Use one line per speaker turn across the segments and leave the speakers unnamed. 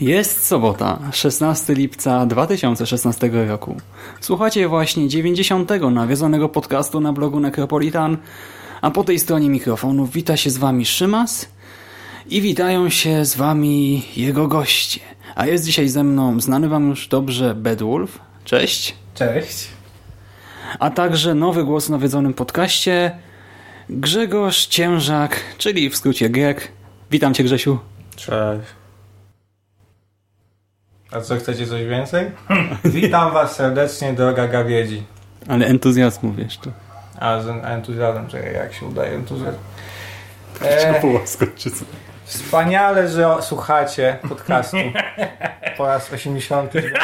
Jest sobota, 16 lipca 2016 roku. Słuchacie właśnie 90. nawiedzonego podcastu na blogu Necropolitan, a po tej stronie mikrofonu wita się z wami Szymas i witają się z wami jego goście. A jest dzisiaj ze mną znany wam już dobrze Bedwulf. Cześć.
Cześć.
A także nowy głos w nawiedzonym podcaście Grzegorz Ciężak, czyli w skrócie Greg. Witam cię Grzesiu.
Cześć. A co, chcecie coś więcej? Witam was serdecznie, droga gawiedzi.
Ale entuzjazmu wiesz to.
A z entuzjazmem, czekaj, jak się udaje entuzjazm. E, wspaniale, że słuchacie podcastu po raz 89.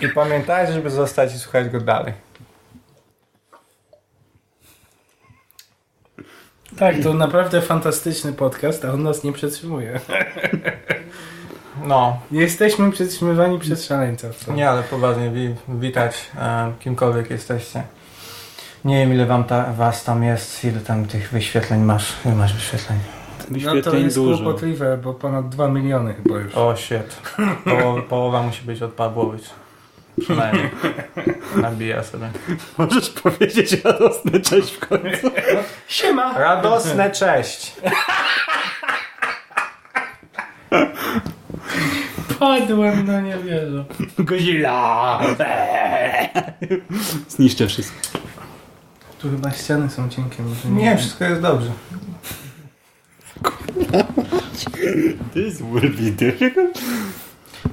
I pamiętajcie, żeby zostać i słuchać go dalej.
Tak, to naprawdę fantastyczny podcast, a on nas nie przetrzymuje.
No,
jesteśmy przetrzymywani przez szaleńca. Co?
nie, ale poważnie, wi witać e, kimkolwiek jesteście. Nie wiem ile wam ta, was tam jest, ile tam tych wyświetleń masz. Ile masz wyświetleń?
No to jest kłopotliwe, bo ponad 2 miliony chyba już.
O shit. Połowa, połowa musi być od Pawłowicz. Przynajmniej. Nabija sobie.
Możesz powiedzieć radosne cześć w końcu.
Siema!
Radosne cześć.
Padłem, no nie wierzę.
Godzilla! Zniszczę wszystko.
Tu chyba ściany są cienkie. Może
Nie, wszystko jest dobrze.
This will be difficult.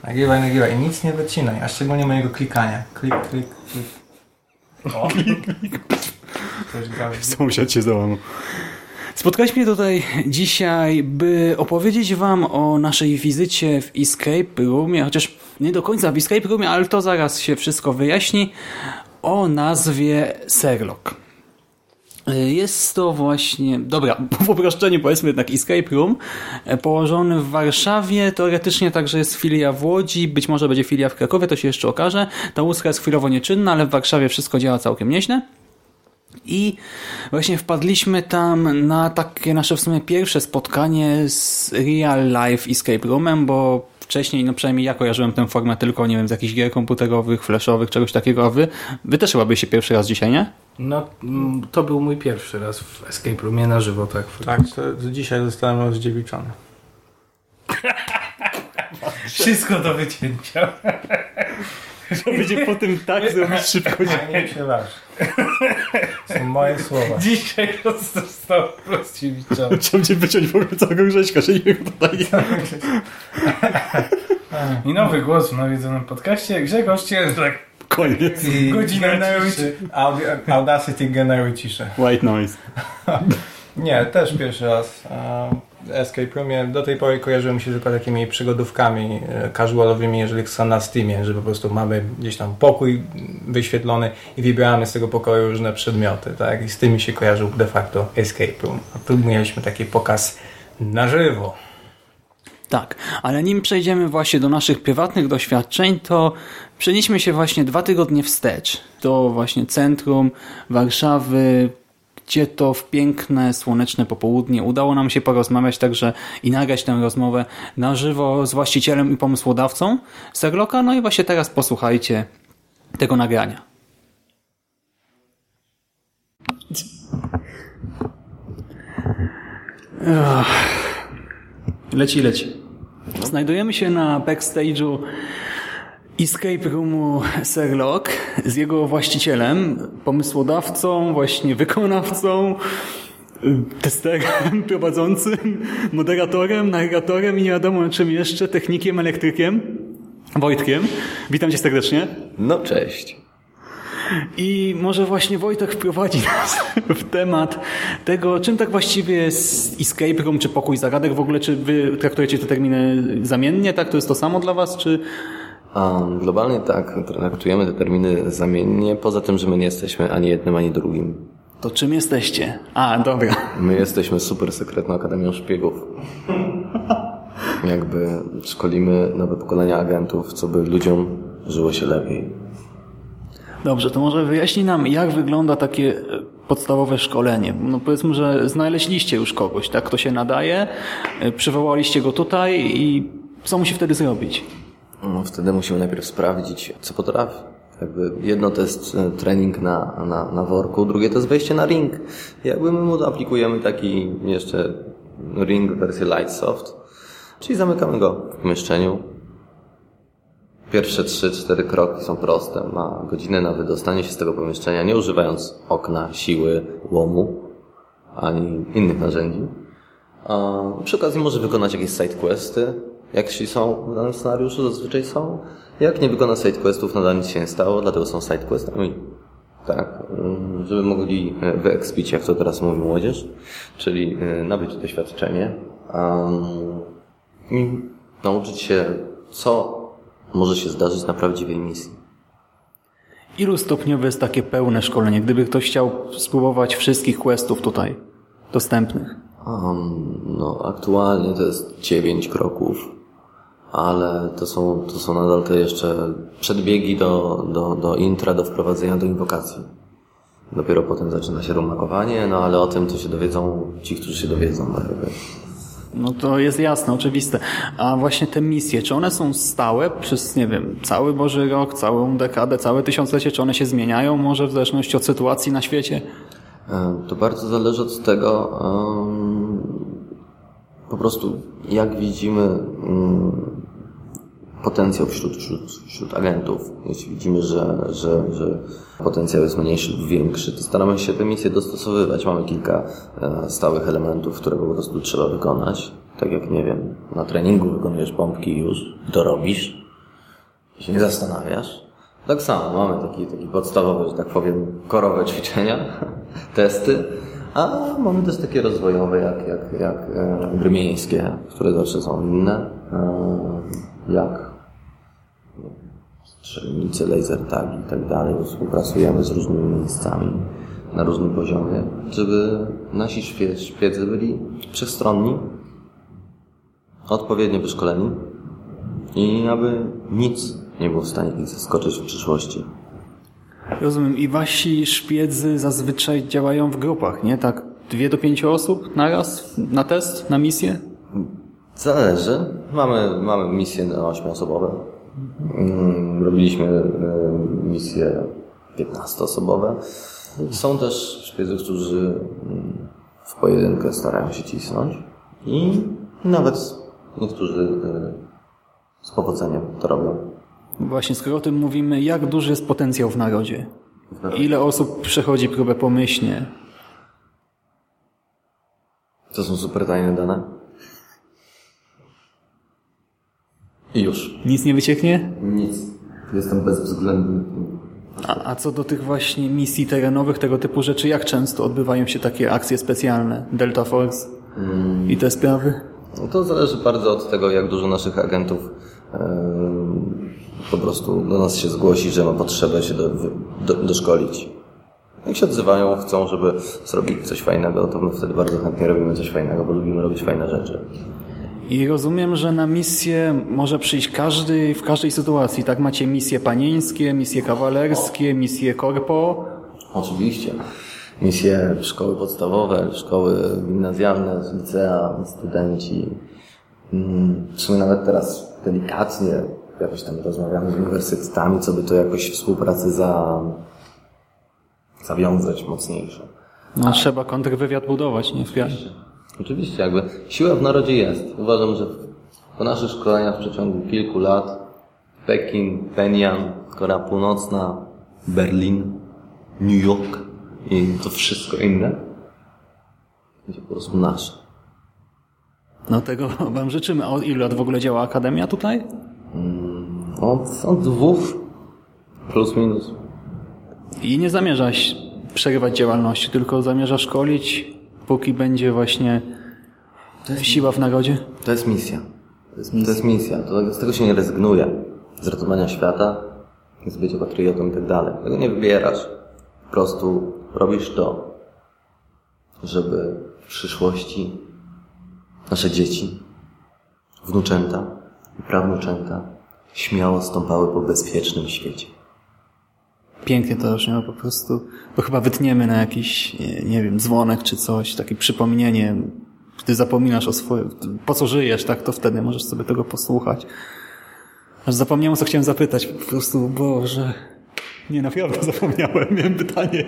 Nagrywaj, nagrywaj. I nic nie wycinaj, a szczególnie mojego klikania. Klik, klik, klik. O. Ktoś gra w-
Sąsiad się załamał. Spotkaliśmy się tutaj dzisiaj, by opowiedzieć wam o naszej wizycie w Escape Roomie, chociaż nie do końca w Escape Roomie, ale to zaraz się wszystko wyjaśni, o nazwie Serlock. Jest to właśnie, dobra, w uproszczeniu powiedzmy jednak Escape Room, e, położony w Warszawie, teoretycznie także jest filia w Łodzi, być może będzie filia w Krakowie, to się jeszcze okaże. Ta łódzka jest chwilowo nieczynna, ale w Warszawie wszystko działa całkiem nieźle. I właśnie wpadliśmy tam na takie nasze w sumie pierwsze spotkanie z real life escape roomem, bo wcześniej, no przynajmniej ja kojarzyłem tę formę tylko, nie wiem, z jakichś gier komputerowych, flashowych, czegoś takiego, a wy? Wy też chyba byliście pierwszy raz dzisiaj, nie?
No, mm, to był mój pierwszy raz w Escape Roomie na żywo, tak.
Tak, to, dzisiaj zostałem rozdziewiczony.
Wszystko do wycięcia.
To będzie po tym tak zrobić szybko.
Nie, nie. To są moje słowa.
Dzisiaj został rozdziewiczony.
Chciałem cię wyciąć w ogóle całego Grześka, że nie tutaj
I nowy głos w nawiedzonym podcaście. Grzegorz Ciężak.
Koniec.
I
Godzina
generuj
ciszy.
Audi- Audacity generuj ciszę.
White noise.
Nie, też pierwszy raz. Escape Roomie do tej pory kojarzyłem się tylko takimi przygodówkami e, casualowymi, jeżeli są na Steamie, że po prostu mamy gdzieś tam pokój wyświetlony i wybieramy z tego pokoju różne przedmioty, tak? I z tymi się kojarzył de facto Escape Room. A tu mieliśmy taki pokaz na żywo.
Tak, ale nim przejdziemy właśnie do naszych prywatnych doświadczeń, to przenieśmy się właśnie dwa tygodnie wstecz do właśnie centrum Warszawy, gdzie to w piękne, słoneczne popołudnie udało nam się porozmawiać także i nagrać tę rozmowę na żywo z właścicielem i pomysłodawcą Serloka. No i właśnie teraz posłuchajcie tego nagrania. Leci, leci. Znajdujemy się na backstage'u Escape Roomu Serlock z jego właścicielem, pomysłodawcą, właśnie wykonawcą, testerem, prowadzącym, moderatorem, narratorem i nie wiadomo czym jeszcze, technikiem, elektrykiem, Wojtkiem. Witam cię serdecznie.
No cześć.
I może właśnie Wojtek wprowadzi nas w temat tego, czym tak właściwie jest escape room, czy pokój zagadek w ogóle, czy wy traktujecie te terminy zamiennie, tak? To jest to samo dla was, czy...
Um, globalnie tak, traktujemy te terminy zamiennie, poza tym, że my nie jesteśmy ani jednym, ani drugim.
To czym jesteście? A, dobra.
My jesteśmy super sekretną Akademią Szpiegów. Jakby szkolimy nowe pokolenia agentów, co by ludziom żyło się lepiej.
Dobrze, to może wyjaśnij nam, jak wygląda takie e, podstawowe szkolenie. No powiedzmy, że znaleźliście już kogoś, tak? Kto się nadaje, e, przywołaliście go tutaj i co musi wtedy zrobić?
No, wtedy musimy najpierw sprawdzić, co potrafi. Jakby jedno to jest e, trening na, na, na worku, drugie to jest wejście na ring. Jakby my mu aplikujemy taki jeszcze ring wersji light soft, czyli zamykamy go w pomieszczeniu. Pierwsze trzy, cztery kroki są proste. Ma godzinę na wydostanie się z tego pomieszczenia, nie używając okna, siły, łomu, ani innych narzędzi. A przy okazji może wykonać jakieś side questy, jak jeśli są w danym scenariuszu, zazwyczaj są. Jak nie wykona side questów, nadal nic się nie stało, dlatego są side questami. Tak, żeby mogli e, wyekspić, jak to teraz mówi młodzież, czyli e, nabyć doświadczenie um, i nauczyć się, co może się zdarzyć na prawdziwej misji.
Ilu stopniowe jest takie pełne szkolenie, gdyby ktoś chciał spróbować wszystkich questów tutaj dostępnych?
Um, no, aktualnie to jest dziewięć kroków, ale to są, to są nadal te jeszcze przedbiegi do, do, do intra, do wprowadzenia do inwokacji. Dopiero potem zaczyna się rumakowanie, no ale o tym to się dowiedzą ci, którzy się dowiedzą. No, jakby.
No to jest jasne, oczywiste. A właśnie te misje, czy one są stałe przez, nie wiem, cały Boży rok, całą dekadę, całe tysiąclecie, czy one się zmieniają może w zależności od sytuacji na świecie?
To bardzo zależy od tego, po prostu jak widzimy potencjał wśród, wśród, wśród agentów. Jeśli widzimy, że, że, że potencjał jest mniejszy lub większy, to staramy się te misje dostosowywać. Mamy kilka e, stałych elementów, które po prostu trzeba wykonać. Tak jak, nie wiem, na treningu wykonujesz pompki już, to robisz się nie zastanawiasz. Tak samo mamy taki, taki podstawowe, że tak powiem, korowe ćwiczenia, testy, a mamy też takie rozwojowe, jak, jak, jak e, które zawsze są inne, e, jak strzelnice, laser tagi i tak dalej. Współpracujemy z różnymi miejscami na różnym poziomie, żeby nasi szpie- szpiedzy byli wszechstronni, odpowiednio wyszkoleni i aby nic nie było w stanie ich zaskoczyć w przyszłości.
Rozumiem. I wasi szpiedzy zazwyczaj działają w grupach, nie? Tak dwie do pięciu osób naraz na test, na misję?
Zależy. Mamy, mamy misje na ośmioosobowe. Mm, Robiliśmy e, misje 15-osobowe. Są też szpiedzy, którzy mm, w pojedynkę starają się cisnąć i nawet niektórzy e, z powodzeniem to robią.
Właśnie, skoro o tym mówimy, jak duży jest potencjał w narodzie? Ile osób przechodzi próbę pomyślnie?
To są super tajne dane. I już.
Nic nie wycieknie?
Nic. Jestem bezwzględny.
A, a co do tych właśnie misji terenowych, tego typu rzeczy, jak często odbywają się takie akcje specjalne? Delta Force i te sprawy?
No to zależy bardzo od tego, jak dużo naszych agentów em, po prostu do nas się zgłosi, że ma potrzebę się do, do, doszkolić. Jak się odzywają, chcą, żeby zrobić coś fajnego, to my wtedy bardzo chętnie robimy coś fajnego, bo lubimy robić fajne rzeczy.
I rozumiem, że na misję może przyjść każdy w każdej sytuacji, tak? Macie misje panieńskie, misje kawalerskie, misje korpo.
Oczywiście. Misje szkoły podstawowe, szkoły gimnazjalne, licea, studenci. Mm, W sumie nawet teraz delikatnie jakoś tam rozmawiamy z uniwersytetami, co by to jakoś współpracy za, zawiązać mocniejsze.
No, trzeba kontrwywiad budować, nie? W
Oczywiście, jakby siła w narodzie jest. Uważam, że po naszych szkoleniach w przeciągu kilku lat Pekin, Penian, Korea Północna, Berlin, New York i to wszystko inne będzie po prostu nasze.
No tego wam życzymy. A od ilu lat w ogóle działa Akademia tutaj?
Od, od dwóch plus minus.
I nie zamierzasz przerywać działalności, tylko zamierzasz szkolić, póki będzie właśnie siła w narodzie?
To jest misja. To jest, to jest misja. To, z tego się nie rezygnuje. Z ratowania świata, z bycia patriotą i tak dalej. Tego nie wybierasz. Po prostu robisz to, żeby w przyszłości nasze dzieci, wnuczęta i prawnuczęta śmiało stąpały po bezpiecznym świecie.
Pięknie to już, po prostu. To chyba wytniemy na jakiś, nie, wiem, dzwonek czy coś, takie przypomnienie. Gdy zapominasz o swoim, po co żyjesz, tak, to wtedy możesz sobie tego posłuchać. Aż zapomniałem, co chciałem zapytać. Po prostu, Boże. Nie, naprawdę zapomniałem. Miałem pytanie.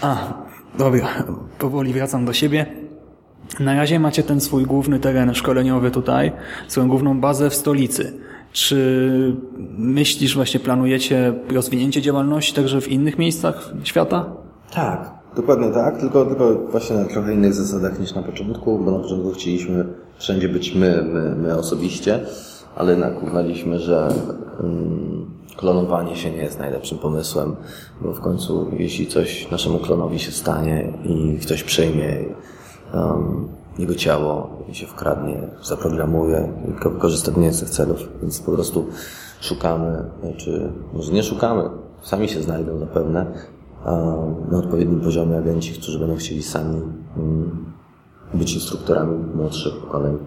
A, dobra. Powoli wracam do siebie. Na razie macie ten swój główny teren szkoleniowy tutaj, swoją główną bazę w stolicy. Czy myślisz, właśnie planujecie rozwinięcie działalności także w innych miejscach świata?
Tak, dokładnie tak, tylko, tylko właśnie na trochę innych zasadach niż na początku, bo na początku chcieliśmy wszędzie być my, my, my osobiście, ale jednak uznaliśmy, że um, klonowanie się nie jest najlepszym pomysłem, bo w końcu jeśli coś naszemu klonowi się stanie i ktoś przejmie um, jego ciało i się wkradnie, zaprogramuje i ko- korzysta do niecnych celów, więc po prostu szukamy, czy może nie szukamy, sami się znajdą zapewne, na odpowiednim poziomie agenci, którzy będą chcieli sami mm, być instruktorami młodszych pokoleń.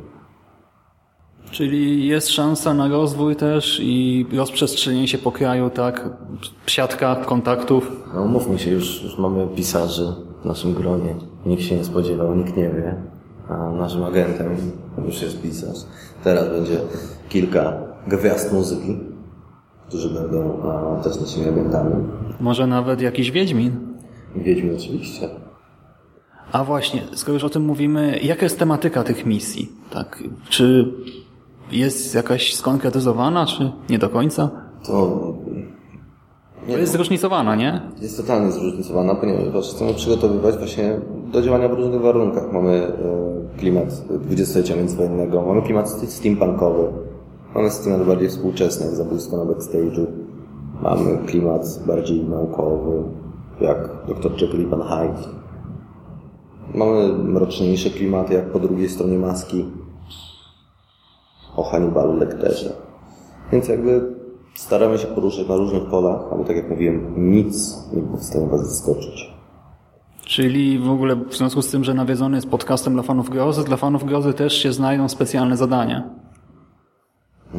Czyli jest szansa na rozwój też i rozprzestrzenienie się po kraju, tak? Siatka kontaktów.
No umówmy się, już, już mamy pisarzy w naszym gronie. Nikt się nie spodziewał, nikt nie wie. A naszym agentem już jest pisarz. Teraz będzie kilka gwiazd muzyki, którzy będą a, też naszymi agentami.
Może nawet jakiś Wiedźmin.
Wiedźmy oczywiście.
A właśnie, skoro już o tym mówimy, jaka jest tematyka tych misji? Tak? Czy jest jakaś skonkretyzowana, czy nie do końca?
To
To jest zróżnicowana, nie?
Jest totalnie zróżnicowana, ponieważ chcemy przygotowywać właśnie do działania w różnych warunkach. Mamy e, klimat dwudziestolecia międzywojennego, mamy klimat steampunkowy, mamy klimat bardziej współczesny, jak zabójstwo na backstage'u, mamy klimat bardziej naukowy, jak Dr. Jekyll i Pan Hyde. Mamy mroczniejsze klimaty, jak po drugiej stronie maski o Hannibalu Lecterze. Więc jakby staramy się poruszać na różnych polach, ale tak jak mówiłem, nic nie było w stanie Was zaskoczyć.
Czyli w ogóle w związku z tym, że nawiedzony jest podcastem dla fanów grozy, dla fanów grozy też się znajdą specjalne zadania.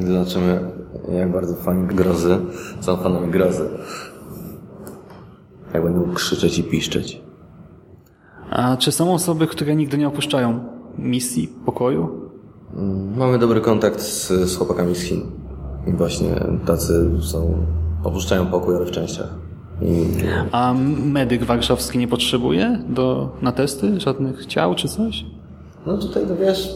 Zobaczymy, jak bardzo fani grozy są fanami grozy. Jak będą krzyczeć i piszczeć.
A czy są osoby, które nigdy nie opuszczają misji, pokoju?
Mamy dobry kontakt z, z chłopakami z Chin. I właśnie tacy są, opuszczają pokój, ale w częściach.
A medyk warszawski nie potrzebuje do, na testy żadnych ciał czy coś?
No tutaj to wiesz,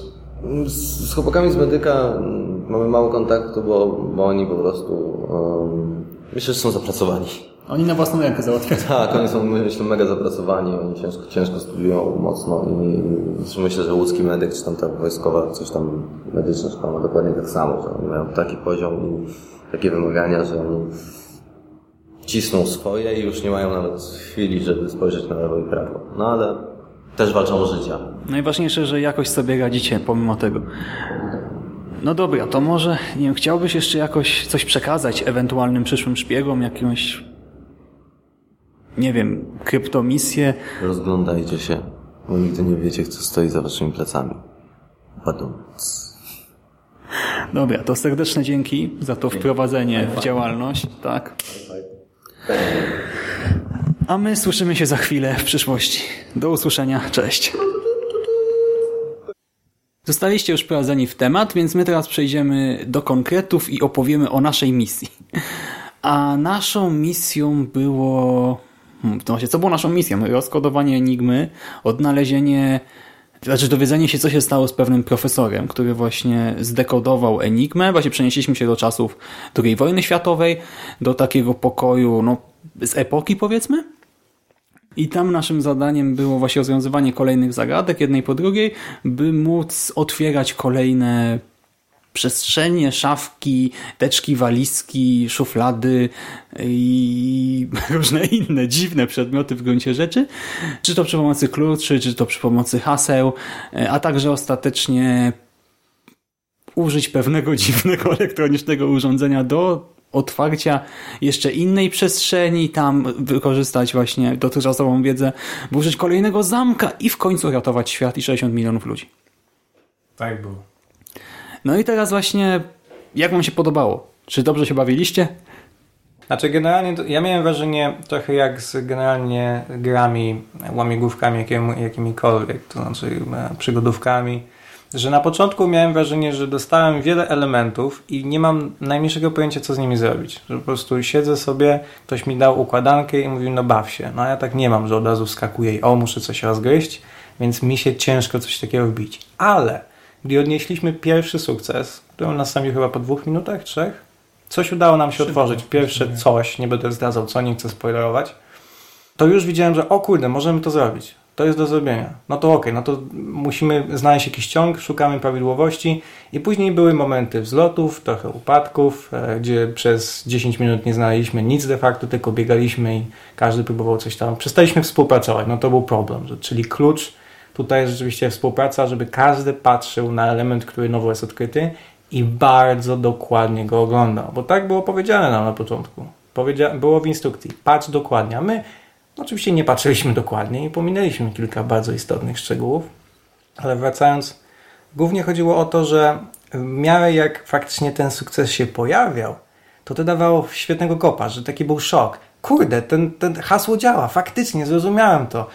z, z chłopakami z medyka mm, mamy mało kontaktu, bo, bo oni po prostu um, myślę, że są zapracowani.
Oni na własną rękę załatwiają.
Tak, oni są myślę mega zapracowani, oni ciężko, ciężko studiują mocno i, i myślę, że łódzki medyk czy tam ta wojskowa, coś tam medyczna szkoła ma dokładnie tak samo, że oni mają taki poziom i takie wymagania, że oni cisną swoje i już nie mają nawet chwili, żeby spojrzeć na lewo i prawo. No ale też walczą o życie.
Najważniejsze, że jakoś sobie radzicie pomimo tego. No dobra, to może, nie wiem, chciałbyś jeszcze jakoś coś przekazać ewentualnym przyszłym szpiegom, jakąś, nie wiem, kryptomisję?
Rozglądajcie się, bo nigdy nie wiecie, co stoi za waszymi plecami. Padum.
Dobra, to serdeczne dzięki za to wprowadzenie w działalność, tak? A my słyszymy się za chwilę w przyszłości. Do usłyszenia, cześć. Zostaliście już wprowadzeni w temat, więc my teraz przejdziemy do konkretów i opowiemy o naszej misji. A naszą misją było Hmm, To właśnie, co było naszą misją? Rozkodowanie enigmy, odnalezienie, znaczy dowiedzenie się, co się stało z pewnym profesorem, który właśnie zdekodował enigmę. Właśnie przenieśliśmy się do czasów II wojny światowej, do takiego pokoju, no, z epoki powiedzmy. I tam naszym zadaniem było właśnie rozwiązywanie kolejnych zagadek, jednej po drugiej, by móc otwierać kolejne przestrzenie, szafki, teczki, walizki, szuflady i różne inne dziwne przedmioty w gruncie rzeczy. Czy to przy pomocy kluczy, czy to przy pomocy haseł, a także ostatecznie użyć pewnego dziwnego elektronicznego urządzenia do otwarcia jeszcze innej przestrzeni, tam wykorzystać właśnie dotychczasową wiedzę, by użyć kolejnego zamka i w końcu ratować świat i 60 milionów ludzi.
Tak było.
No i teraz właśnie, jak wam się podobało? Czy dobrze się bawiliście?
Znaczy generalnie ja miałem wrażenie trochę jak z generalnie grami, łamigłówkami jakimi, jakimikolwiek, to znaczy e, przygodówkami, że na początku miałem wrażenie, że dostałem wiele elementów i nie mam najmniejszego pojęcia co z nimi zrobić. Że po prostu siedzę sobie, ktoś mi dał układankę i mówił no baw się. No ja tak nie mam, że od razu wskakuję i o muszę coś rozgryźć, więc mi się ciężko coś takiego wbić. Ale gdy odnieśliśmy pierwszy sukces, który nastąpił chyba po dwóch minutach, trzech, coś udało nam się otworzyć. Pierwsze coś, nie będę zdradzał co, nie chcę spoilerować, to już widziałem, że o kurde, możemy to zrobić. To jest do zrobienia. No to okej, no to musimy znaleźć jakiś ciąg, szukamy prawidłowości i później były momenty wzlotów, trochę upadków, e, gdzie przez 10 minut nie znaleźliśmy nic de facto, tylko biegaliśmy i każdy próbował coś tam. Przestaliśmy współpracować, no to był problem, że, czyli klucz tutaj jest rzeczywiście współpraca, żeby każdy patrzył na element, który nowo jest odkryty i bardzo dokładnie go oglądał, bo tak było powiedziane nam na początku. Powiedzia było w instrukcji, patrz dokładnie, a my oczywiście nie patrzyliśmy dokładnie i pominęliśmy kilka bardzo istotnych szczegółów, ale wracając, głównie chodziło o to, że w miarę jak faktycznie ten sukces się pojawiał, to to dawało świetnego kopa, że taki był szok. Kurde, ten, ten hasło działa, faktycznie zrozumiałem to.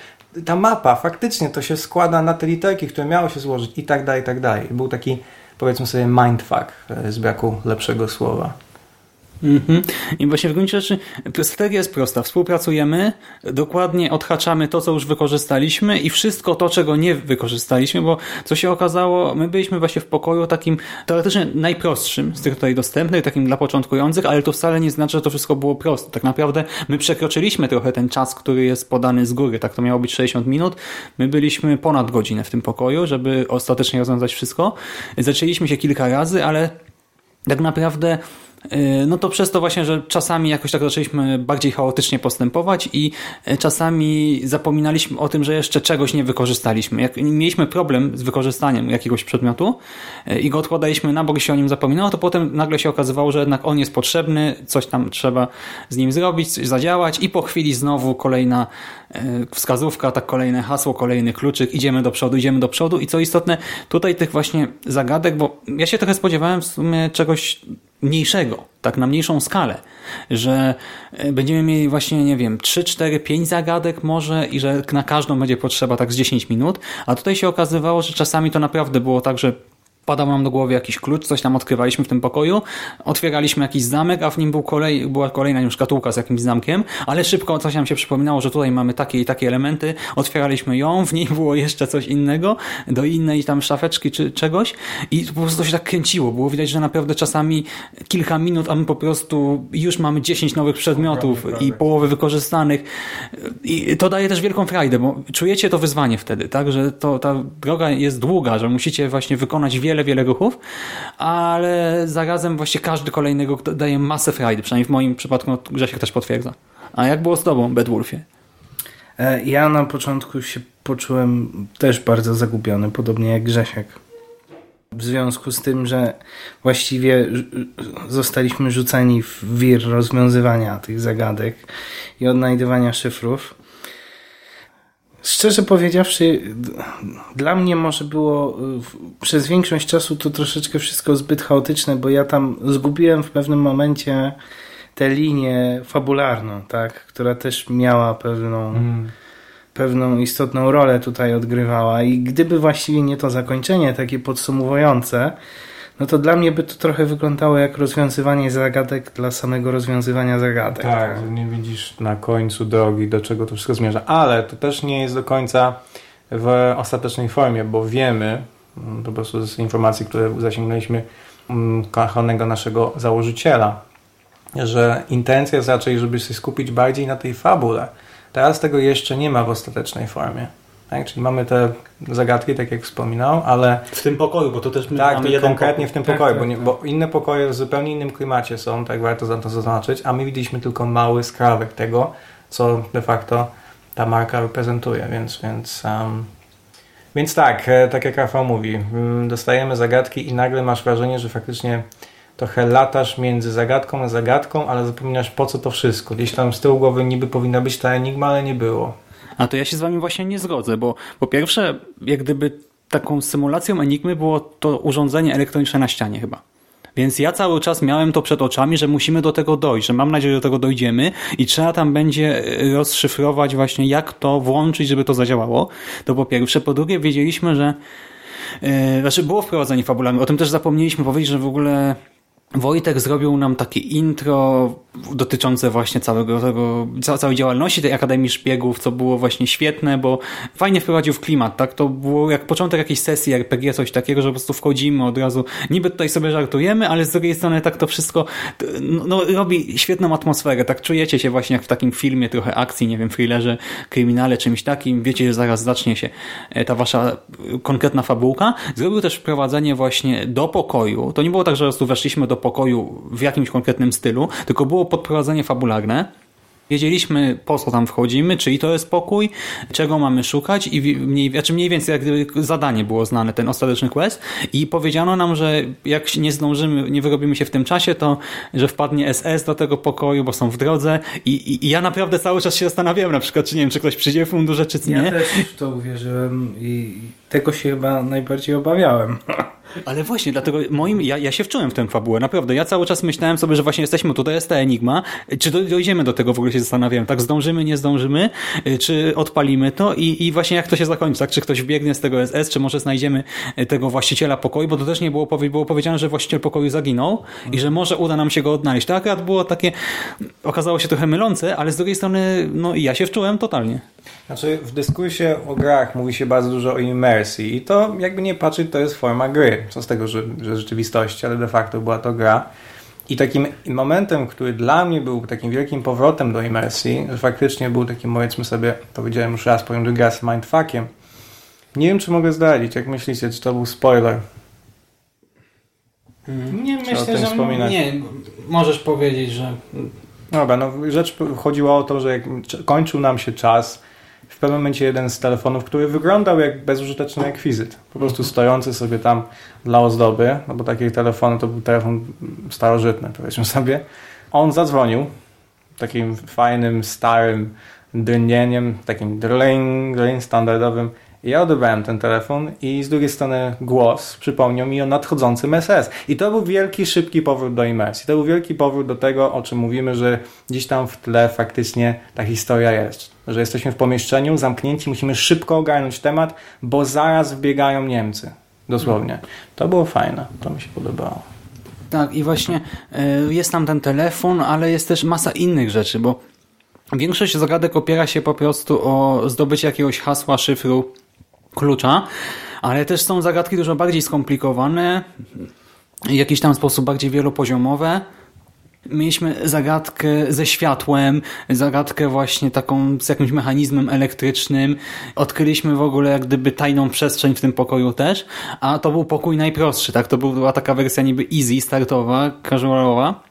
Ta mapa, faktycznie to się składa na te literki, które miało się złożyć i tak dalej, i tak dalej. Był taki, powiedzmy sobie, mindfuck e, z braku lepszego słowa.
Mhm. I właśnie w gruncie rzeczy strategia jest prosta. Współpracujemy, dokładnie odhaczamy to, co już wykorzystaliśmy i wszystko to, czego nie wykorzystaliśmy, bo co się okazało, my byliśmy właśnie w pokoju takim teoretycznie najprostszym z tych tutaj dostępnych, takim dla początkujących, ale to wcale nie znaczy, że to wszystko było proste. Tak naprawdę my przekroczyliśmy trochę ten czas, który jest podany z góry. Tak to miało być 60 minut. My byliśmy ponad godzinę w tym pokoju, żeby ostatecznie rozwiązać wszystko. Zaczęliśmy się kilka razy, ale tak naprawdę no to przez to właśnie, że czasami jakoś tak zaczęliśmy bardziej chaotycznie postępować i czasami zapominaliśmy o tym, że jeszcze czegoś nie wykorzystaliśmy. Jak mieliśmy problem z wykorzystaniem jakiegoś przedmiotu i go odkładaliśmy na bok i się o nim zapominało, to potem nagle się okazywało, że jednak on jest potrzebny, coś tam trzeba z nim zrobić, coś zadziałać i po chwili znowu kolejna wskazówka, tak kolejne hasło, kolejny kluczyk, idziemy do przodu, idziemy do przodu i co istotne, tutaj tych właśnie zagadek, bo ja się trochę spodziewałem w sumie czegoś mniejszego, tak na mniejszą skalę, że będziemy mieli właśnie, nie wiem, 3, 4, 5 zagadek może i że na każdą będzie potrzeba tak z 10 minut, a tutaj się okazywało, że czasami to naprawdę było tak, że padał nam do głowy jakiś klucz, coś tam odkrywaliśmy w tym pokoju, otwieraliśmy jakiś zamek, a w nim był kolej, była kolejna już szkatułka z jakimś zamkiem, ale szybko coś nam się przypominało, że tutaj mamy takie i takie elementy, otwieraliśmy ją, w niej było jeszcze coś innego, do innej tam szafeczki czy czegoś. I po prostu się tak kręciło, było widać, że naprawdę czasami kilka minut, a my po prostu już mamy 10 nowych przedmiotów i połowy wykorzystanych. I to daje też wielką frajdę, bo czujecie to wyzwanie wtedy, tak, że to, ta droga jest długa, że musicie właśnie wykonać wiele wiele, wiele ruchów, ale zarazem właśnie każdy kolejny ruch daje masę frajdy, przynajmniej w moim przypadku no, Grzesiek też potwierdza. A jak było z tobą, Bedwulfie?
Ja na początku się poczułem też bardzo zagubiony, podobnie jak Grzesiek. W związku z tym, że właściwie zostaliśmy rzuceni w wir rozwiązywania tych zagadek i odnajdywania szyfrów. Szczerze powiedziawszy, dla mnie może było przez większość czasu to troszeczkę wszystko zbyt chaotyczne, bo ja tam zgubiłem w pewnym momencie tę linię fabularną, tak, która też miała pewną, mm. pewną istotną rolę tutaj odgrywała i gdyby właściwie nie to zakończenie takie podsumowujące, no to dla mnie by to trochę wyglądało jak rozwiązywanie zagadek dla samego rozwiązywania zagadek.
Tak, że nie widzisz na końcu drogi, do czego to wszystko zmierza. Ale to też nie jest do końca w ostatecznej formie, bo wiemy mm, po prostu z informacji, które zasięgnęliśmy mm, kochanego naszego założyciela, że intencja jest raczej, żeby się skupić bardziej na tej fabule. Teraz tego jeszcze nie ma w ostatecznej formie. Tak? Czyli mamy te zagadki, tak jak wspominał, ale
W tym pokoju, bo to też my
tak,
mamy jeden
konkretnie w tym
Tak,
pokoju,
tak,
bo, nie,
tak.
bo inne pokoje w zupełnie innym klimacie są, tak warto za to zaznaczyć, a my widzieliśmy tylko mały skrawek tego, co de facto ta marka reprezentuje, więc, więc, um, więc tak, e, tak jak Rafał mówi, mm, dostajemy zagadki i nagle masz wrażenie, że faktycznie trochę latasz między zagadką a zagadką, ale zapominasz po co to wszystko. Gdzieś tam z tyłu głowy niby powinna być ta enigma, ale nie było.
A to ja się z wami właśnie nie zgodzę, bo po pierwsze, jak gdyby taką symulacją Enigmy było to urządzenie elektroniczne na ścianie chyba. Więc ja cały czas miałem to przed oczami, że musimy do tego dojść, że mam nadzieję, że do tego dojdziemy i trzeba tam będzie rozszyfrować właśnie jak to włączyć, żeby to zadziałało. To po pierwsze. Po drugie wiedzieliśmy, że Yy, znaczy było wprowadzenie fabularne. O tym też zapomnieliśmy powiedzieć, że w ogóle Wojtek zrobił nam takie intro dotyczące właśnie całego tego, ca- całej działalności tej Akademii Szpiegów, co było właśnie świetne, bo fajnie wprowadził w klimat, tak? To było jak początek jakiejś sesji RPG, coś takiego, że po prostu wchodzimy od razu, niby tutaj sobie żartujemy, ale z drugiej strony tak to wszystko no, no, robi świetną atmosferę, tak czujecie się właśnie jak w takim filmie trochę akcji, nie wiem, thrillerze, kryminale, czymś takim, wiecie, że zaraz zacznie się e, ta wasza konkretna fabułka. Zrobił też wprowadzenie właśnie do pokoju. To nie było tak, że po prostu weszliśmy do pokoju w jakimś konkretnym stylu, tylko było podprowadzenie fabularne. Wiedzieliśmy, po co tam wchodzimy, czyli to jest pokój, czego mamy szukać i mniej, znaczy mniej więcej jak gdyby zadanie było znane, ten ostateczny quest i powiedziano nam, że jak nie zdążymy, nie wyrobimy się w tym czasie, to że wpadnie SS do tego pokoju, bo są w drodze i, i, i ja naprawdę cały czas się zastanawiałem na przykład, czy nie wiem, czy ktoś przyjdzie w fundurze, czy
Ja
nie.
też w to uwierzyłem i tego się chyba najbardziej obawiałem.
Ale właśnie, dlatego moim, ja, ja się wczułem w tę fabułę, naprawdę. Ja cały czas myślałem sobie, że właśnie jesteśmy, tutaj jest ta enigma. Czy do, dojdziemy do tego, w ogóle się zastanawiałem, tak zdążymy, nie zdążymy, y, czy odpalimy to i, i właśnie jak to się zakończy, tak? Czy ktoś biegnie z tego SS, czy może znajdziemy y, tego właściciela pokoju, bo to też nie było, było powiedziane, że właściciel pokoju zaginął i że może uda nam się go odnaleźć. To akurat było takie, okazało się trochę mylące, ale z drugiej strony, no ja się wczułem totalnie.
Znaczy w dyskursie o grach mówi się bardzo dużo o immersji i to jakby nie patrzeć to jest forma gry. Co z tego, że, że rzeczywistości, ale de facto była to gra. I takim momentem, który dla mnie był takim wielkim powrotem do imersji, że faktycznie był takim, powiedzmy sobie, powiedziałem już raz, powiem, że gra z mindfuckiem. Nie wiem, czy mogę zdradzić, jak myślicie, czy to był spoiler?
Nie
Trzeba o tym wspominać.
nie, możesz powiedzieć, że
Dobra, no rzecz chodziła o to, że jak kończył nam się czas, w pewnym momencie jeden z telefonów, który wyglądał jak bezużyteczny rekwizyt, po prostu stojący sobie tam dla ozdoby, no bo takie telefony to był telefon starożytny, powiedzmy sobie. On zadzwonił takim fajnym, starym drgnieniem, takim drling, drling standardowym. I Ja odebrałem ten telefon i z drugiej strony głos przypomniał mi o nadchodzącym SS. I to był wielki, szybki powrót do imersji. To był wielki powrót do tego, o czym mówimy, że gdzieś tam w tle faktycznie ta historia jest. Że jesteśmy w pomieszczeniu, zamknięci, musimy szybko ogarnąć temat, bo zaraz wbiegają Niemcy. Dosłownie. To było fajne. To mi się podobało.
Tak, i właśnie y, jest tam ten telefon, ale jest też masa innych rzeczy, bo większość zagadek opiera się po prostu o zdobycie jakiegoś hasła, szyfru, klucza, ale też są zagadki dużo bardziej skomplikowane, w jakiś tam sposób bardziej wielopoziomowe. Mieliśmy zagadkę ze światłem, zagadkę właśnie taką z jakimś mechanizmem elektrycznym. Odkryliśmy w ogóle jak gdyby tajną przestrzeń w tym pokoju też, a to był pokój najprostszy, tak? To była taka wersja niby easy, startowa, casualowa.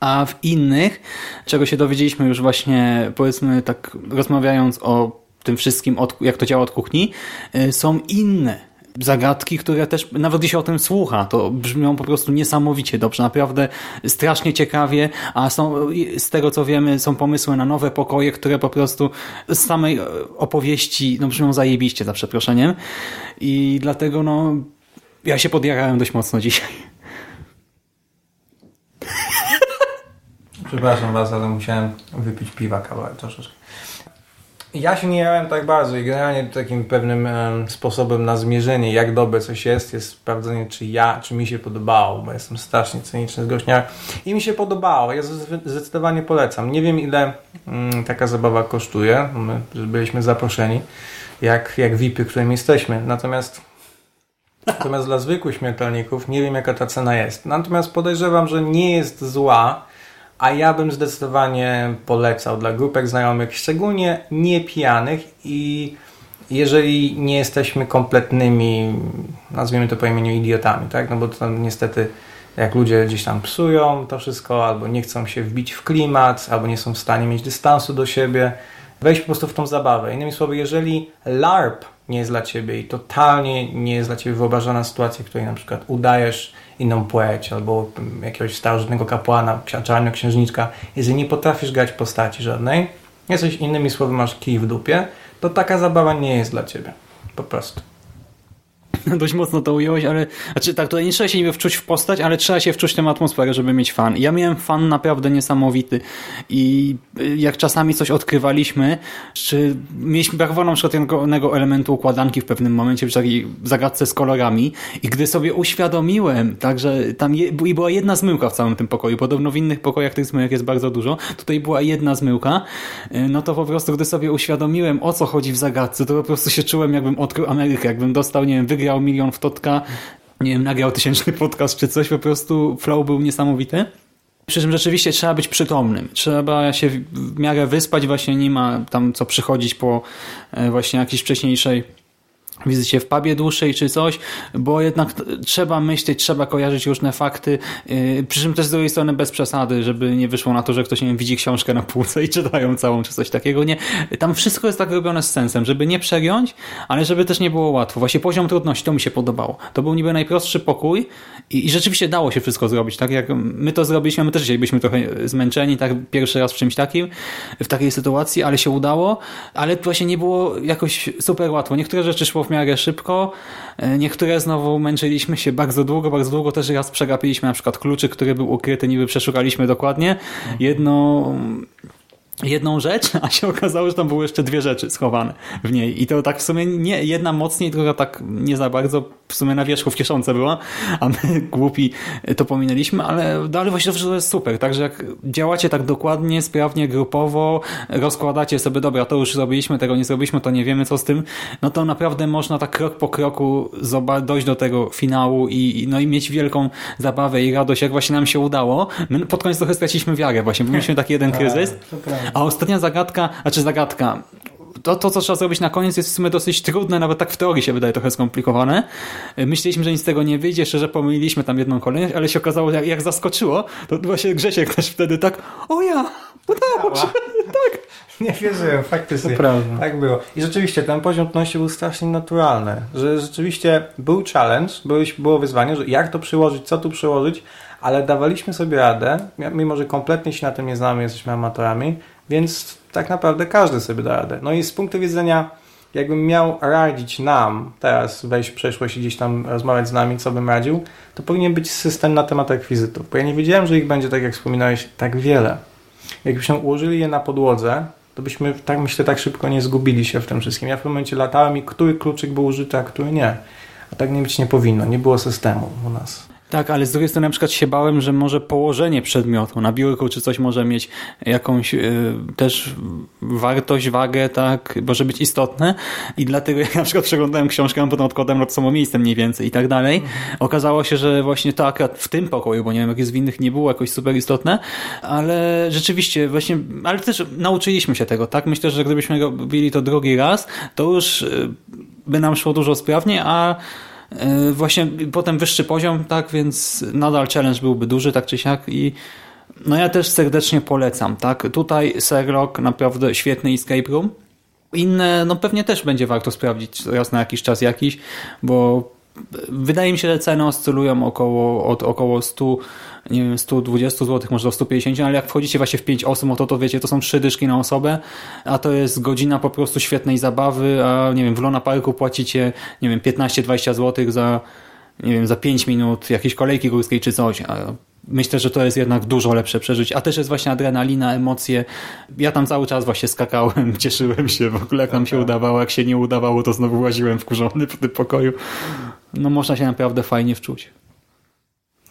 A w innych, czego się dowiedzieliśmy już właśnie, powiedzmy tak rozmawiając o tym wszystkim, od, jak to działa od kuchni, y, są inne zagadki, które też, nawet gdy się o tym słucha, to brzmią po prostu niesamowicie dobrze, naprawdę strasznie ciekawie, a są, z tego co wiemy, są pomysły na nowe pokoje, które po prostu z samej e, opowieści no, brzmią zajebiście, za przeproszeniem. I dlatego no, ja się podjarałem dość mocno dzisiaj.
Przepraszam Was, ale musiałem wypić piwa kawałek troszeczkę. Ja się nie jałem tak bardzo i generalnie takim pewnym em, sposobem na zmierzenie, jak dobre coś jest, jest sprawdzenie, czy ja, czy mi się podobało, bo jestem strasznie cyniczny z gośnia i mi się podobało. Ja zde- zdecydowanie polecam. Nie wiem, ile mm, taka zabawa kosztuje. My byliśmy zaproszeni, jak, jak VIP-y, którym jesteśmy. Natomiast Natomiast dla zwykłych śmiertelników nie wiem jaka ta cena jest. Natomiast podejrzewam, że nie jest zła, a ja bym zdecydowanie polecał dla grupek znajomych, szczególnie nie pijanych i jeżeli nie jesteśmy kompletnymi, nazwijmy to po imieniu idiotami, tak? No bo to tam niestety jak ludzie gdzieś tam psują to wszystko, albo nie chcą się wbić w klimat, albo nie są w stanie mieć dystansu do siebie, wejść po prostu w tą zabawę. Innymi słowy, jeżeli LARP nie jest dla Ciebie i totalnie nie jest dla Ciebie wyobrażona sytuacja, w której na przykład udajesz inną płeć albo mm, jakiegoś starożytnego kapłana, ksi- czarnoksiężniczka, jeżeli nie potrafisz grać postaci żadnej, jesteś innymi słowy masz kij w dupie, to taka zabawa nie jest dla Ciebie. Po prostu.
Dość mocno to ująłeś, ale znaczy tak, tutaj nie trzeba się niby wczuć w postać, ale trzeba się wczuć w tę atmosferę, żeby mieć fan. Ja miałem fan naprawdę niesamowity i y, jak czasami coś odkrywaliśmy, czy mieliśmy brakowało na przykład jednego elementu układanki w pewnym momencie w takiej zagadce z kolorami i gdy sobie uświadomiłem, także tam je, i była jedna zmyłka w całym tym pokoju, podobno w innych pokojach tych zmyłek jest bardzo dużo, tutaj była jedna zmyłka, y, no to po prostu gdy sobie uświadomiłem o co chodzi w zagadce, to po prostu się czułem jakbym odkrył Amerykę, jakbym dostał, nie wiem, wygrał milion w Totka, nie wiem, nagrał tysięczny podcast czy coś, po prostu flow był niesamowity. Przy czym rzeczywiście trzeba być przytomnym. Trzeba się w- w miarę wyspać, właśnie nie ma tam co przychodzić po e, właśnie jakiejś wcześniejszej wizycie w pubie dłuższej czy coś, bo jednak trzeba myśleć, trzeba kojarzyć różne fakty, yy, przy czym też z drugiej strony bez przesady, żeby nie wyszło na to, że ktoś nie wiem, widzi książkę na półce i czytają całą czy coś takiego. Nie, tam wszystko jest tak robione z sensem, żeby nie przegiąć, ale żeby też nie było łatwo. Właśnie poziom trudności to mi się podobało. To był niby najprostszy pokój i, i rzeczywiście dało się wszystko zrobić. Tak jak my to zrobiliśmy, my też dzisiaj byliśmy trochę zmęczeni, tak pierwszy raz w czymś takim, w takiej sytuacji, ale się udało, ale właśnie nie było jakoś super łatwo. Niektóre rzeczy szło w miarę szybko, e, niektóre znowu męczyliśmy się bardzo długo, bardzo długo też raz przegapiliśmy na przykład kluczyk, który był ukryty, niby przeszukaliśmy dokładnie. Jedno jedną rzecz, a się okazało, że tam były jeszcze dwie rzeczy schowane w niej. I to tak w sumie nie, jedna mocniej, druga tak nie za bardzo w sumie na wierzchu w kieszonce była, a my głupi to pominęliśmy, ale, no, ale właśnie to jest super. Także jak działacie tak dokładnie, sprawnie, grupowo, rozkładacie sobie, dobra, to już zrobiliśmy, tego nie zrobiliśmy, to nie wiemy co z tym, no to naprawdę można tak krok po kroku dojść do tego finału i, no i mieć wielką zabawę i radość, jak właśnie nam się udało. My pod koniec trochę straciliśmy wiarę właśnie, bo mieliśmy taki jeden kryzys,
to prawda.
A ostatnia zagadka, znaczy zagadka, to, to, co trzeba zrobić na koniec jest w sumie dosyć trudne, nawet tak w teorii się wydaje trochę skomplikowane. Myśleliśmy, że nic z tego nie wyjdzie, szczerze pomyliliśmy tam jedną kolejność, ale się okazało, jak, jak zaskoczyło, to właśnie Grzesiek też wtedy tak, o ja, udało się, tak.
Nie wierzyłem, faktycznie.
Prawda.
Tak było. I rzeczywiście ten poziom trudności był strasznie naturalny. Że rzeczywiście był challenge, było wyzwanie, że jak to przyłożyć, co tu przyłożyć, ale dawaliśmy sobie radę, mimo że kompletnie się na tym nie znamy, jesteśmy amatorami, więc tak naprawdę każdy sobie da radę. No i z punktu widzenia, jakbym miał radzić nam teraz wejść w przeszłość i gdzieś tam rozmawiać z nami, co bym radził, to powinien być system na temat rekwizytów, bo ja nie wiedziałem, że ich będzie, tak jak wspominałeś, tak wiele. Jakbyśmy ułożyli je na podłodze, to byśmy, tak myślę, tak szybko nie zgubili się w tym wszystkim. Ja w pewnym momencie latałem i który kluczyk był użyty, a który nie. A tak nie być nie powinno. Nie było systemu u nas.
Tak, ale z drugiej strony na przykład się bałem, że może położenie przedmiotu na biurku czy coś może mieć jakąś y, też wartość, wagę, tak, może być istotne i dlatego jak na przykład przeglądałem książkę, potem odkładałem nad samo miejscem mniej więcej i tak dalej. Okazało się, że właśnie to akurat w tym pokoju, bo nie wiem, jak jest w innych, nie było jakoś super istotne, ale rzeczywiście właśnie, ale też nauczyliśmy się tego, tak? Myślę, że gdybyśmy robili to drugi raz, to już y, by nam szło dużo sprawniej, a Właśnie potem wyższy poziom, tak, więc nadal challenge byłby duży, tak czy siak i no ja też serdecznie polecam, tak. Tutaj Serlock naprawdę świetny escape room. Inne, no pewnie też będzie warto sprawdzić raz na jakiś czas jakiś, bo wydaje mi się, że ceny oscylują około, od około 100, nie wiem, 120 zł, może do 150, ale jak wchodzicie właśnie w 5 osób, no to, to wiecie, to są trzy dyszki na osobę, a to jest godzina po prostu świetnej zabawy, a nie wiem, w Luna Parku płacicie, nie wiem, 15-20 zł za, nie wiem, za 5 minut jakiejś kolejki górskiej czy coś, a myślę, że to jest jednak dużo lepsze przeżyć. A też jest właśnie adrenalina, emocje. Ja tam cały czas właśnie skakałem, cieszyłem się w ogóle, jak nam się udawało. Jak się nie udawało, to znowu łaziłem wkurzony po tym pokoju. No można się naprawdę fajnie wczuć.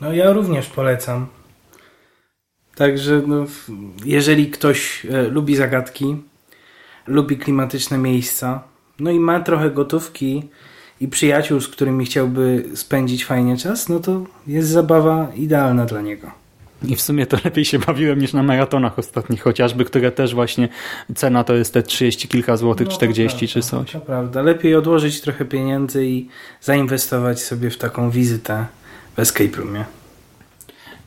No ja również polecam. Także no, jeżeli ktoś e, lubi zagadki, lubi klimatyczne miejsca, no i ma trochę gotówki i przyjaciół, z którymi chciałby spędzić fajnie czas, no to jest zabawa idealna dla niego.
I w sumie to lepiej się bawiłem niż na maratonach ostatnich, chociażby, które też właśnie cena to jest te 30 kilka złotych,
No,
40
to
czy
prawda,
coś.
To prawda. Lepiej odłożyć trochę pieniędzy i zainwestować sobie w taką wizytę w escape roomie.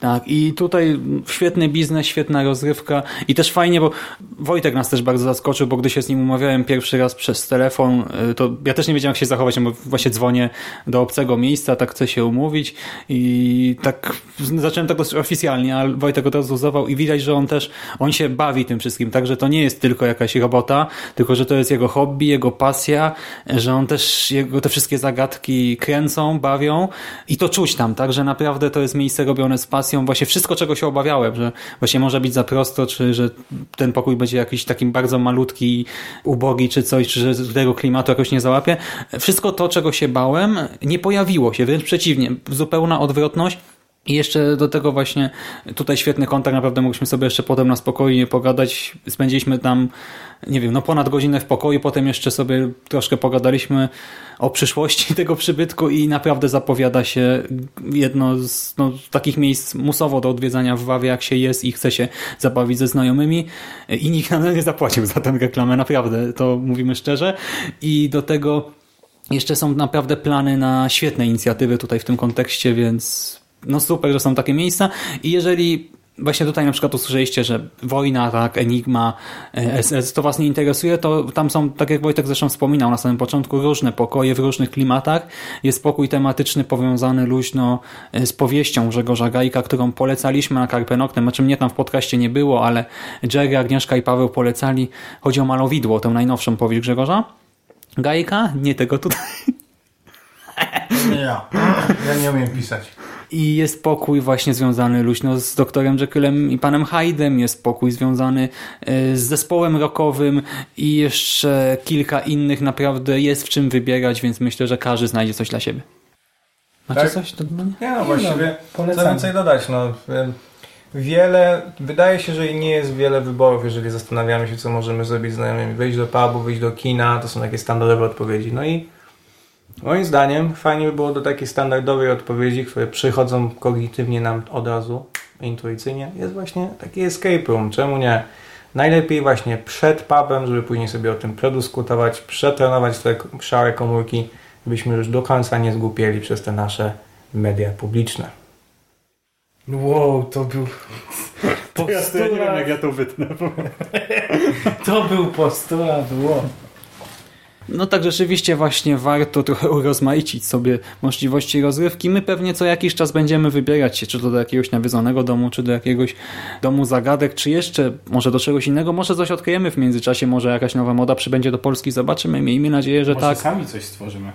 Tak, i tutaj świetny biznes, świetna rozrywka i też fajnie, bo Wojtek nas też bardzo zaskoczył, bo gdy się z nim umawiałem pierwszy raz przez telefon, y, to ja też nie wiedziałem jak się zachować, no bo właśnie dzwonię do obcego miejsca, tak chcę się umówić i tak zacząłem tak dosyć oficjalnie, ale Wojtek od razu zawał i widać, że on też, on się bawi tym wszystkim, także to nie jest tylko jakaś robota, tylko że to jest jego hobby, jego pasja, że on też jego te wszystkie zagadki kręcą, bawią i to czuć tam, tak, że naprawdę to jest miejsce robione z pasją, właśnie wszystko czego się obawiałem, że właśnie może być za prosto, czy że ten pokój będzie jakiś takim bardzo malutki, ubogi, czy coś, czy że tego klimatu jakoś nie załapie. Wszystko to, czego się bałem, nie pojawiło się, wręcz przeciwnie, zupełna odwrotność. I jeszcze do tego właśnie tutaj świetny kontakt, naprawdę mogliśmy sobie jeszcze potem na spokojnie pogadać. Spędziliśmy tam, nie wiem, no ponad godzinę w pokoju, potem jeszcze sobie troszkę pogadaliśmy o przyszłości tego przybytku i naprawdę zapowiada się jedno z no, takich miejsc musowo do odwiedzania w Wawie, jak się jest i chce się zabawić ze znajomymi i nikt nam nie zapłacił za tę reklamę, naprawdę, to mówimy szczerze. I do tego jeszcze są naprawdę plany na świetne inicjatywy tutaj w tym kontekście, więc no super, że są takie miejsca i jeżeli właśnie tutaj na przykład usłyszeliście, że wojna, tak, Enigma, SS, to was nie interesuje, to tam są, tak jak Wojtek zresztą wspominał na samym początku, różne pokoje w różnych klimatach. Jest pokój tematyczny powiązany luźno z powieścią Grzegorza Gajka, którą polecaliśmy na Karpenoktem, znaczy mnie tam w podcaście nie było, ale Jerry, Agnieszka i Paweł polecali. Chodzi o Malowidło, tę najnowszą powieść Grzegorza Gajka, nie tego tutaj.
Nie ja. Ja nie umiem pisać.
I jest pokój właśnie związany luźno z doktorem Jekyllem i panem Hyde'em, jest pokój związany e, z zespołem rockowym i jeszcze kilka innych. Naprawdę jest w czym wybierać, więc myślę, że każdy znajdzie coś dla siebie. Macie
Tak?
coś do dodania?
Nie no, właściwie co
polecamy.
więcej dodać, no. Wiele, wydaje się, że nie jest wiele wyborów, jeżeli zastanawiamy się, co możemy zrobić z znajomymi. Wyjść do pubu, wyjść do kina, to są takie standardowe odpowiedzi. No i moim zdaniem fajnie by było do takiej standardowej odpowiedzi, które przychodzą kognitywnie nam od razu, intuicyjnie, jest właśnie taki escape room. Czemu nie? Najlepiej właśnie przed pubem, żeby później sobie o tym przedyskutować, przetrenować te szare komórki, byśmy już do końca nie zgłupieli przez te nasze media publiczne.
Wow, to był postulat.
ja to wytnę.
To był postulat, wow.
No tak, rzeczywiście właśnie warto trochę urozmaicić sobie możliwości rozrywki. My pewnie co jakiś czas będziemy wybierać się, czy to do jakiegoś nawiedzonego domu, czy do jakiegoś domu zagadek, czy jeszcze może do czegoś innego. Może coś odkryjemy w międzyczasie, może jakaś nowa moda przybędzie do Polski. Zobaczymy. Miejmy nadzieję, że
Może
tak.
sami coś stworzymy.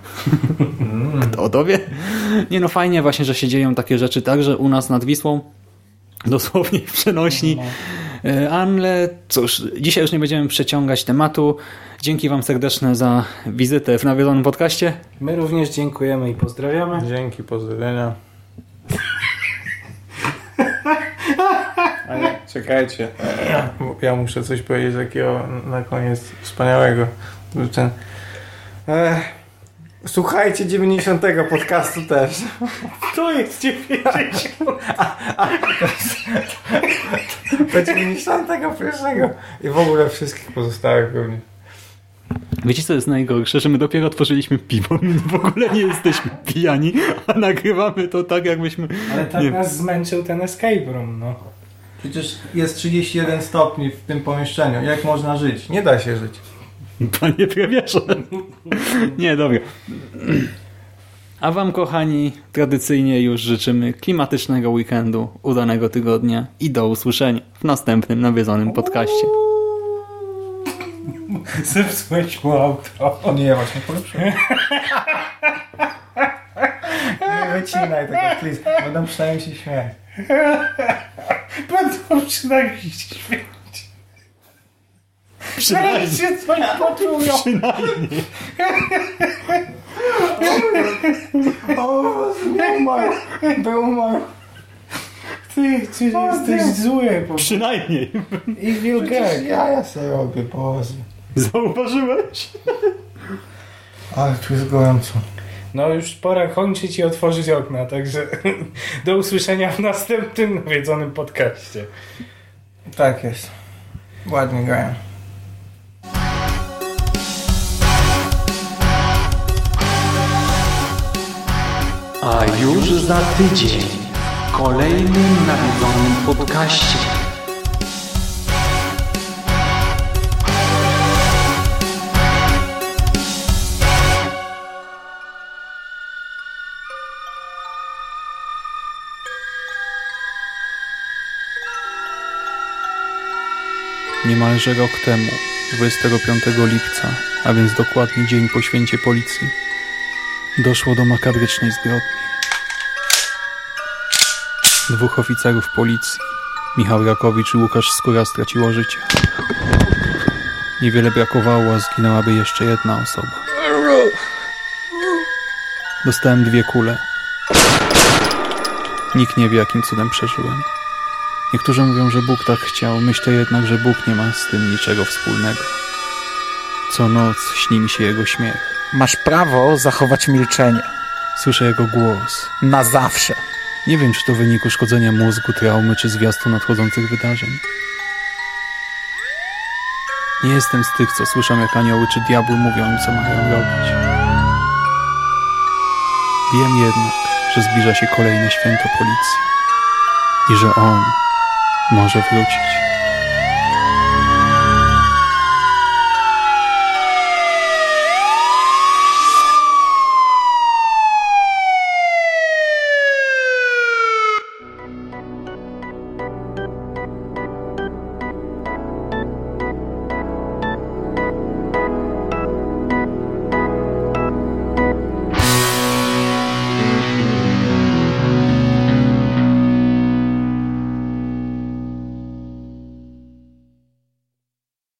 Kto dowie? Nie no, fajnie właśnie, że się dzieją takie rzeczy także u nas nad Wisłą. Dosłownie w przenośni. E, Ale cóż, dzisiaj już nie będziemy przeciągać tematu. Dzięki Wam serdeczne za wizytę w nawiedzonym podcaście.
My również dziękujemy i pozdrawiamy.
Dzięki, pozdrowienia. Ale czekajcie, ja muszę coś powiedzieć takiego na koniec wspaniałego. Ten, e, słuchajcie 90 podcastu też.
To jest 90.
Do 91 i w ogóle wszystkich pozostałych pewnie.
Wiecie co jest najgorsze? Że my dopiero otworzyliśmy piwo. My w ogóle nie jesteśmy pijani, a nagrywamy to tak jakbyśmy...
Ale tak
Nie.
nas zmęczył ten escape room, no.
Przecież jest 31 stopni w tym pomieszczeniu. Jak można żyć? Nie da się żyć.
Panie premierze. Nie, dobra. A Wam, kochani, tradycyjnie już życzymy klimatycznego weekendu, udanego tygodnia i do usłyszenia w następnym nawiedzonym podcaście.
Zepsułeś mu auto.
O nie, właśnie polepszyłem. nie wycinaj tego, please. Będą przynajmniej się śmiać.
Będą przynajmniej się śmiać. Przynajmniej się coś poczują.
O, nie umarł. Był umarł.
Ty, ty jesteś zły. Po...
Przynajmniej.
Evil gag.
Ja, ja sobie robię, Boże.
Zauważyłeś?
Ale tu jest gorąco.
No już pora kończyć i otworzyć okna, także do usłyszenia w następnym nawiedzonym podcaście.
Tak jest. Ładnie grają.
A już za tydzień w kolejnym nawiedzonym podcaście.
Niemalże rok temu, 25 lipca, a więc dokładnie dzień po święcie policji, doszło do makabrycznej zbrodni. Dwóch oficerów policji, Michał Rakowicz i Łukasz Skóra straciło życie. Niewiele brakowało, a zginęłaby jeszcze jedna osoba. Dostałem dwie kule. Nikt nie wie, jakim cudem przeżyłem. Niektórzy mówią, że Bóg tak chciał, myślę jednak, że Bóg nie ma z tym niczego wspólnego. Co noc śni mi się jego śmiech.
Masz prawo zachować milczenie.
Słyszę jego głos.
Na zawsze.
Nie wiem, czy to wynik uszkodzenia mózgu, traumy, czy zwiastu nadchodzących wydarzeń. Nie jestem z tych, co słyszą, jak anioły czy diabły mówią im, co mają robić. Wiem jednak, że zbliża się kolejne święto policji i że on może wrócić.